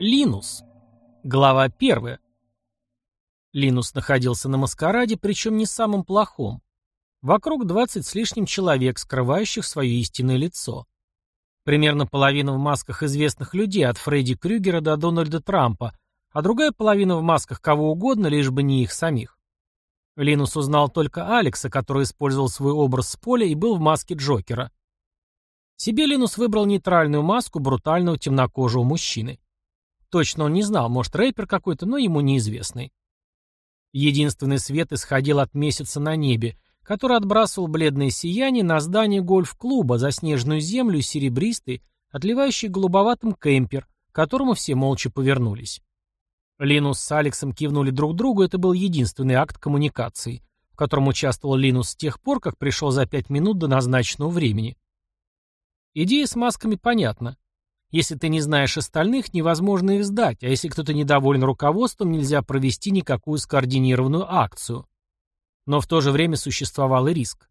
Линус. Глава первая. Линус находился на маскараде, причем не самым плохом. Вокруг двадцать с лишним человек, скрывающих свое истинное лицо. Примерно половина в масках известных людей, от Фредди Крюгера до Дональда Трампа, а другая половина в масках кого угодно, лишь бы не их самих. Линус узнал только Алекса, который использовал свой образ с поля и был в маске Джокера. Себе Линус выбрал нейтральную маску брутального темнокожего мужчины. Точно он не знал, может, рэпер какой-то, но ему неизвестный. Единственный свет исходил от месяца на небе, который отбрасывал бледное сияние на здание гольф-клуба, заснеженную землю и серебристый, отливающий голубоватым кемпер, к которому все молча повернулись. Линус с Алексом кивнули друг другу, это был единственный акт коммуникации, в котором участвовал Линус с тех пор, как пришел за пять минут до назначенного времени. Идея с масками понятна. Если ты не знаешь остальных, невозможно их сдать, а если кто-то недоволен руководством, нельзя провести никакую скоординированную акцию. Но в то же время существовал и риск.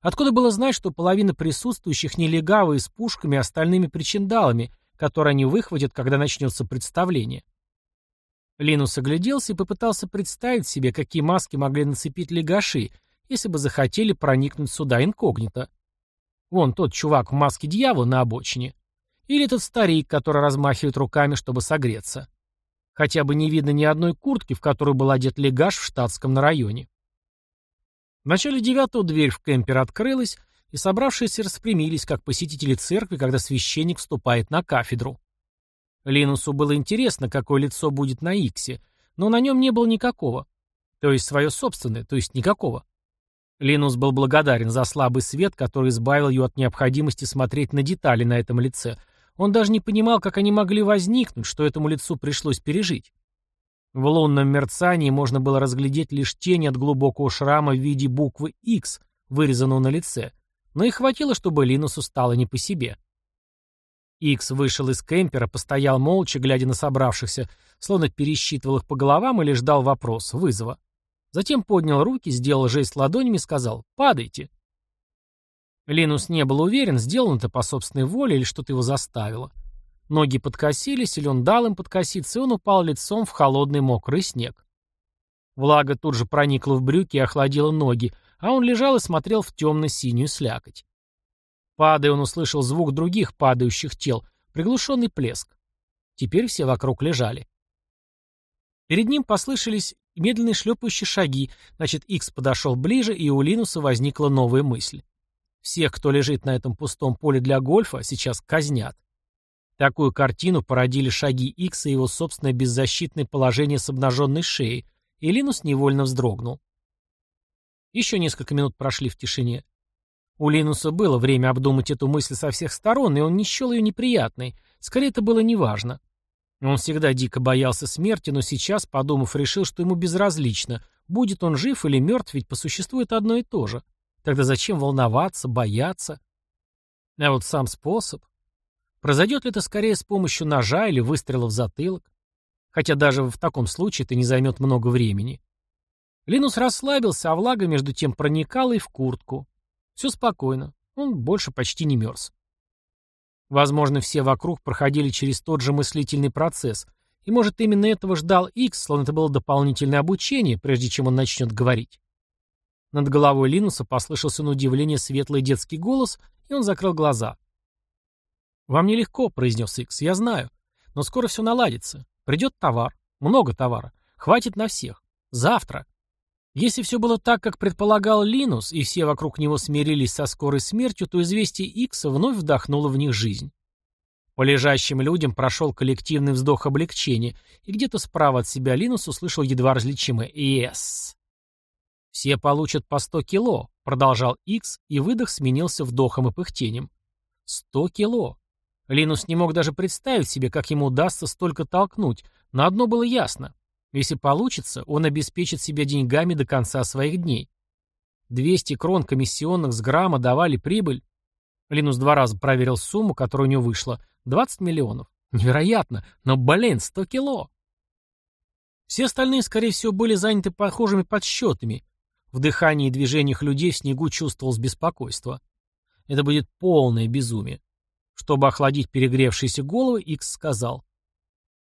Откуда было знать, что половина присутствующих не с пушками и остальными причиндалами, которые они выхватят, когда начнется представление? Линус огляделся и попытался представить себе, какие маски могли нацепить легаши, если бы захотели проникнуть сюда инкогнито. Вон тот чувак в маске дьявола на обочине. Или этот старик, который размахивает руками, чтобы согреться. Хотя бы не видно ни одной куртки, в которую был одет легаш в штатском на районе. В начале девятого дверь в кемпер открылась, и собравшиеся распрямились, как посетители церкви, когда священник вступает на кафедру. Линусу было интересно, какое лицо будет на Иксе, но на нем не было никакого. То есть свое собственное, то есть никакого. Линус был благодарен за слабый свет, который избавил ее от необходимости смотреть на детали на этом лице, он даже не понимал, как они могли возникнуть, что этому лицу пришлось пережить. В лунном мерцании можно было разглядеть лишь тень от глубокого шрама в виде буквы X, вырезанного на лице, но и хватило, чтобы Линусу стало не по себе. Икс вышел из кемпера, постоял молча, глядя на собравшихся, словно пересчитывал их по головам или ждал вопрос, вызова. Затем поднял руки, сделал жест ладонями и сказал «Падайте». Линус не был уверен, сделано это по собственной воле или что-то его заставило. Ноги подкосились, или он дал им подкоситься, и он упал лицом в холодный мокрый снег. Влага тут же проникла в брюки и охладила ноги, а он лежал и смотрел в темно-синюю слякоть. Падая, он услышал звук других падающих тел, приглушенный плеск. Теперь все вокруг лежали. Перед ним послышались медленные шлепающие шаги, значит, Икс подошел ближе, и у Линуса возникла новая мысль. Всех, кто лежит на этом пустом поле для гольфа, сейчас казнят. Такую картину породили шаги Икса и его собственное беззащитное положение с обнаженной шеей, и Линус невольно вздрогнул. Еще несколько минут прошли в тишине. У Линуса было время обдумать эту мысль со всех сторон, и он не счел ее неприятной, скорее это было неважно. Он всегда дико боялся смерти, но сейчас, подумав, решил, что ему безразлично, будет он жив или мертв, ведь по существу это одно и то же. Тогда зачем волноваться, бояться? А вот сам способ. Произойдет ли это скорее с помощью ножа или выстрела в затылок? Хотя даже в таком случае это не займет много времени. Линус расслабился, а влага между тем проникала и в куртку. Все спокойно. Он больше почти не мерз. Возможно, все вокруг проходили через тот же мыслительный процесс, и, может, именно этого ждал Икс, словно это было дополнительное обучение, прежде чем он начнет говорить. Над головой Линуса послышался на удивление светлый детский голос, и он закрыл глаза. «Вам нелегко», — произнес Икс, — «я знаю. Но скоро все наладится. Придет товар. Много товара. Хватит на всех. Завтра». Если все было так, как предполагал Линус, и все вокруг него смирились со скорой смертью, то известие Икса вновь вдохнуло в них жизнь. По лежащим людям прошел коллективный вздох облегчения, и где-то справа от себя Линус услышал едва различимое «Yes». «Все получат по сто кило», — продолжал Икс, и выдох сменился вдохом и пыхтением. «Сто кило». Линус не мог даже представить себе, как ему удастся столько толкнуть, но одно было ясно. Если получится, он обеспечит себя деньгами до конца своих дней. 200 крон комиссионных с грамма давали прибыль. Линус два раза проверил сумму, которая у него вышла. 20 миллионов. Невероятно, но, блин, 100 кило. Все остальные, скорее всего, были заняты похожими подсчетами, в дыхании и движениях людей в снегу чувствовалось беспокойство. Это будет полное безумие. Чтобы охладить перегревшиеся головы, Икс сказал.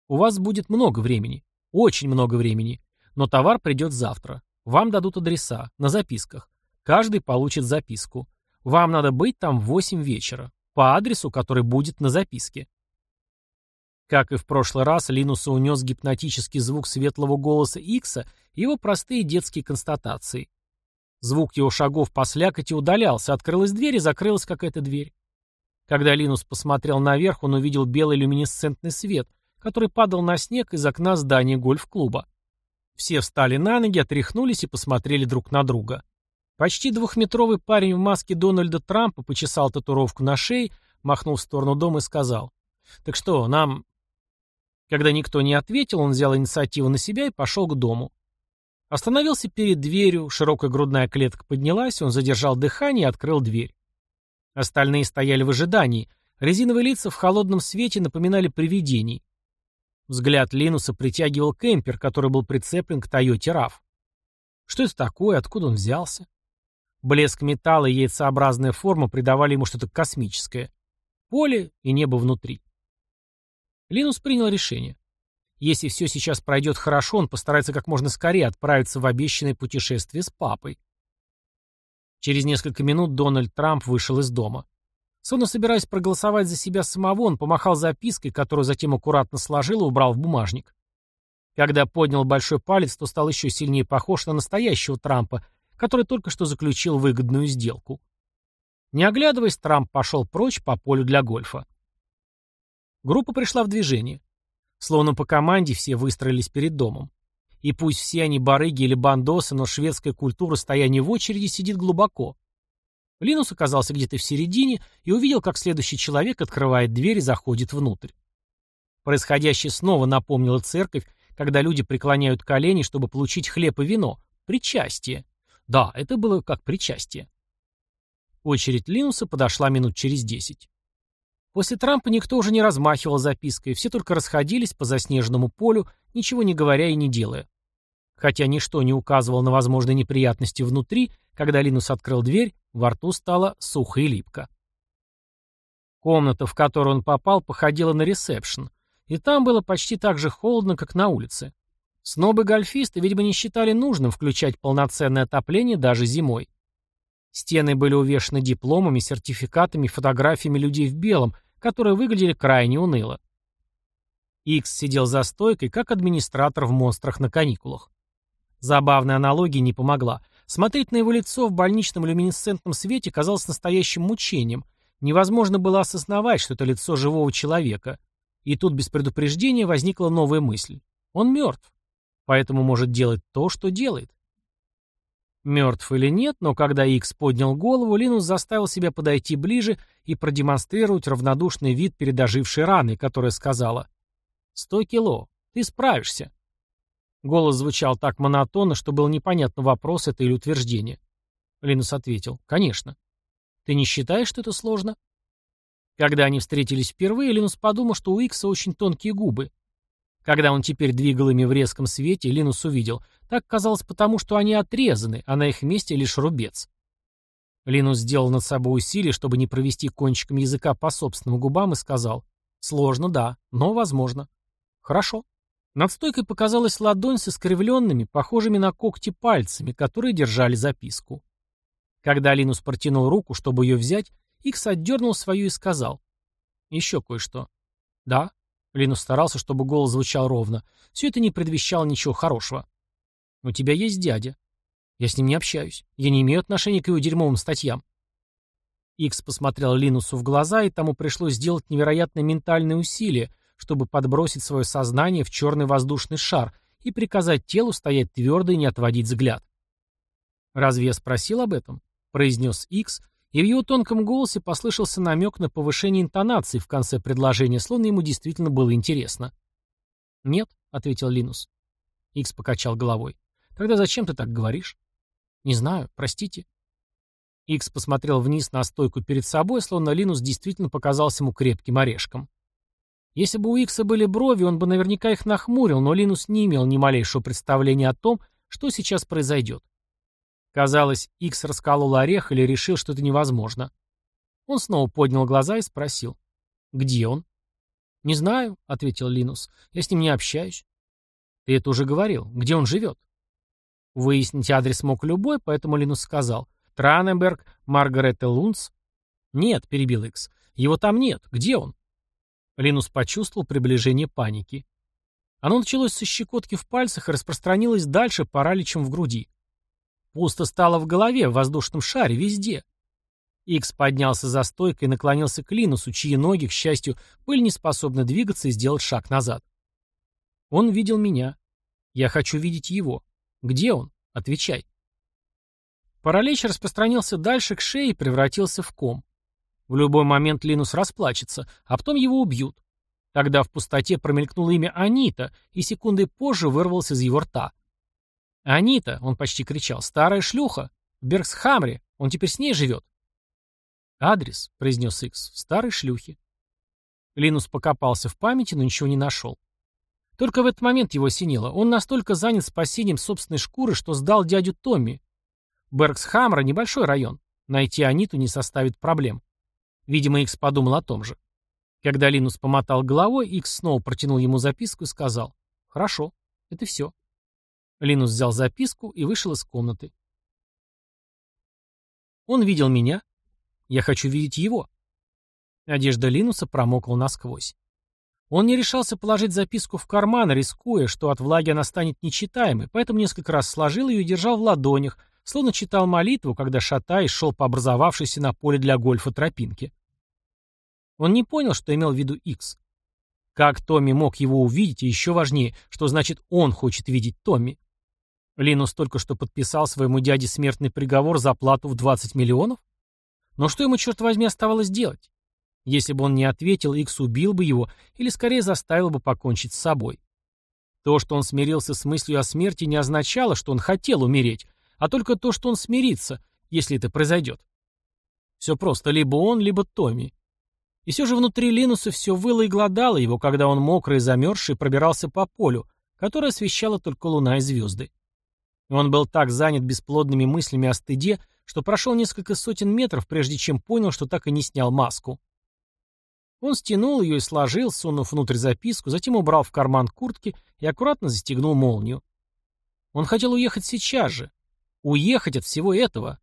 У вас будет много времени. Очень много времени. Но товар придет завтра. Вам дадут адреса. На записках. Каждый получит записку. Вам надо быть там в 8 вечера. По адресу, который будет на записке. Как и в прошлый раз, Линуса унес гипнотический звук светлого голоса Икса и его простые детские констатации. Звук его шагов по слякоти удалялся, открылась дверь и закрылась какая-то дверь. Когда Линус посмотрел наверх, он увидел белый люминесцентный свет, который падал на снег из окна здания гольф-клуба. Все встали на ноги, отряхнулись и посмотрели друг на друга. Почти двухметровый парень в маске Дональда Трампа почесал татуировку на шее, махнул в сторону дома и сказал. «Так что, нам когда никто не ответил, он взял инициативу на себя и пошел к дому. Остановился перед дверью, широкая грудная клетка поднялась, он задержал дыхание и открыл дверь. Остальные стояли в ожидании. Резиновые лица в холодном свете напоминали привидений. Взгляд Линуса притягивал кемпер, который был прицеплен к Тойоте RAV. Что это такое? Откуда он взялся? Блеск металла и яйцеобразная форма придавали ему что-то космическое. Поле и небо внутри. Линус принял решение. Если все сейчас пройдет хорошо, он постарается как можно скорее отправиться в обещанное путешествие с папой. Через несколько минут Дональд Трамп вышел из дома. Словно собираясь проголосовать за себя самого, он помахал запиской, которую затем аккуратно сложил и убрал в бумажник. Когда поднял большой палец, то стал еще сильнее похож на настоящего Трампа, который только что заключил выгодную сделку. Не оглядываясь, Трамп пошел прочь по полю для гольфа. Группа пришла в движение. Словно по команде все выстроились перед домом. И пусть все они барыги или бандосы, но шведская культура стояния в очереди сидит глубоко. Линус оказался где-то в середине и увидел, как следующий человек открывает дверь и заходит внутрь. Происходящее снова напомнило церковь, когда люди преклоняют колени, чтобы получить хлеб и вино. Причастие. Да, это было как причастие. Очередь Линуса подошла минут через десять. После Трампа никто уже не размахивал запиской, все только расходились по заснеженному полю, ничего не говоря и не делая. Хотя ничто не указывало на возможные неприятности внутри, когда Линус открыл дверь, во рту стало сухо и липко. Комната, в которую он попал, походила на ресепшн, и там было почти так же холодно, как на улице. Снобы-гольфисты, видимо, не считали нужным включать полноценное отопление даже зимой. Стены были увешаны дипломами, сертификатами фотографиями людей в белом, которые выглядели крайне уныло. Икс сидел за стойкой, как администратор в «Монстрах на каникулах». Забавная аналогия не помогла. Смотреть на его лицо в больничном люминесцентном свете казалось настоящим мучением. Невозможно было осознавать, что это лицо живого человека. И тут без предупреждения возникла новая мысль. Он мертв. Поэтому может делать то, что делает. Мертв или нет, но когда Икс поднял голову, Линус заставил себя подойти ближе и продемонстрировать равнодушный вид перед ожившей раной, которая сказала «Сто кило, ты справишься». Голос звучал так монотонно, что было непонятно, вопрос это или утверждение. Линус ответил «Конечно». «Ты не считаешь, что это сложно?» Когда они встретились впервые, Линус подумал, что у Икса очень тонкие губы. Когда он теперь двигал ими в резком свете, Линус увидел. Так казалось потому, что они отрезаны, а на их месте лишь рубец. Линус сделал над собой усилие, чтобы не провести кончиком языка по собственным губам и сказал. Сложно, да, но возможно. Хорошо. Над стойкой показалась ладонь с искривленными, похожими на когти пальцами, которые держали записку. Когда Линус протянул руку, чтобы ее взять, Икс отдернул свою и сказал. Еще кое-что. Да, Линус старался, чтобы голос звучал ровно. Все это не предвещало ничего хорошего. «У тебя есть дядя. Я с ним не общаюсь. Я не имею отношения к его дерьмовым статьям». Икс посмотрел Линусу в глаза, и тому пришлось сделать невероятное ментальное усилие, чтобы подбросить свое сознание в черный воздушный шар и приказать телу стоять твердо и не отводить взгляд. «Разве я спросил об этом?» — произнес Икс, и в его тонком голосе послышался намек на повышение интонации в конце предложения, словно ему действительно было интересно. «Нет», — ответил Линус. Икс покачал головой. «Тогда зачем ты так говоришь?» «Не знаю, простите». Икс посмотрел вниз на стойку перед собой, словно Линус действительно показался ему крепким орешком. Если бы у Икса были брови, он бы наверняка их нахмурил, но Линус не имел ни малейшего представления о том, что сейчас произойдет. Казалось, Икс расколол орех или решил, что это невозможно. Он снова поднял глаза и спросил. «Где он?» «Не знаю», — ответил Линус. «Я с ним не общаюсь». «Ты это уже говорил. Где он живет?» Выяснить адрес мог любой, поэтому Линус сказал. «Траненберг, Маргарета Лунц». «Нет», — перебил Икс. «Его там нет. Где он?» Линус почувствовал приближение паники. Оно началось со щекотки в пальцах и распространилось дальше параличем в груди. Пусто стало в голове, в воздушном шаре, везде. Икс поднялся за стойкой и наклонился к Линусу, чьи ноги, к счастью, были не способны двигаться и сделать шаг назад. Он видел меня. Я хочу видеть его. Где он? Отвечай. Паралич распространился дальше к шее и превратился в ком. В любой момент Линус расплачется, а потом его убьют. Тогда в пустоте промелькнуло имя Анита, и секунды позже вырвался из его рта. «Анита!» — он почти кричал. «Старая шлюха! В Бергсхамре! Он теперь с ней живет!» «Адрес», — произнес Икс, — «старой шлюхи». Линус покопался в памяти, но ничего не нашел. Только в этот момент его осенило. Он настолько занят спасением собственной шкуры, что сдал дядю Томми. Бергсхамра — небольшой район. Найти Аниту не составит проблем. Видимо, Икс подумал о том же. Когда Линус помотал головой, Икс снова протянул ему записку и сказал «Хорошо, это все». Линус взял записку и вышел из комнаты. Он видел меня. Я хочу видеть его. Одежда Линуса промокла насквозь. Он не решался положить записку в карман, рискуя, что от влаги она станет нечитаемой, поэтому несколько раз сложил ее и держал в ладонях, словно читал молитву, когда шатаясь шел по образовавшейся на поле для гольфа тропинке. Он не понял, что имел в виду Икс. Как Томми мог его увидеть, и еще важнее, что значит он хочет видеть Томми. Линус только что подписал своему дяде смертный приговор за плату в 20 миллионов? Но что ему, черт возьми, оставалось делать? Если бы он не ответил, Икс убил бы его или скорее заставил бы покончить с собой. То, что он смирился с мыслью о смерти, не означало, что он хотел умереть, а только то, что он смирится, если это произойдет. Все просто, либо он, либо Томми. И все же внутри Линуса все выло и гладало его, когда он мокрый и замерзший пробирался по полю, которое освещало только луна и звезды. Он был так занят бесплодными мыслями о стыде, что прошел несколько сотен метров, прежде чем понял, что так и не снял маску. Он стянул ее и сложил, сунув внутрь записку, затем убрал в карман куртки и аккуратно застегнул молнию. Он хотел уехать сейчас же, уехать от всего этого,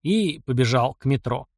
и побежал к метро.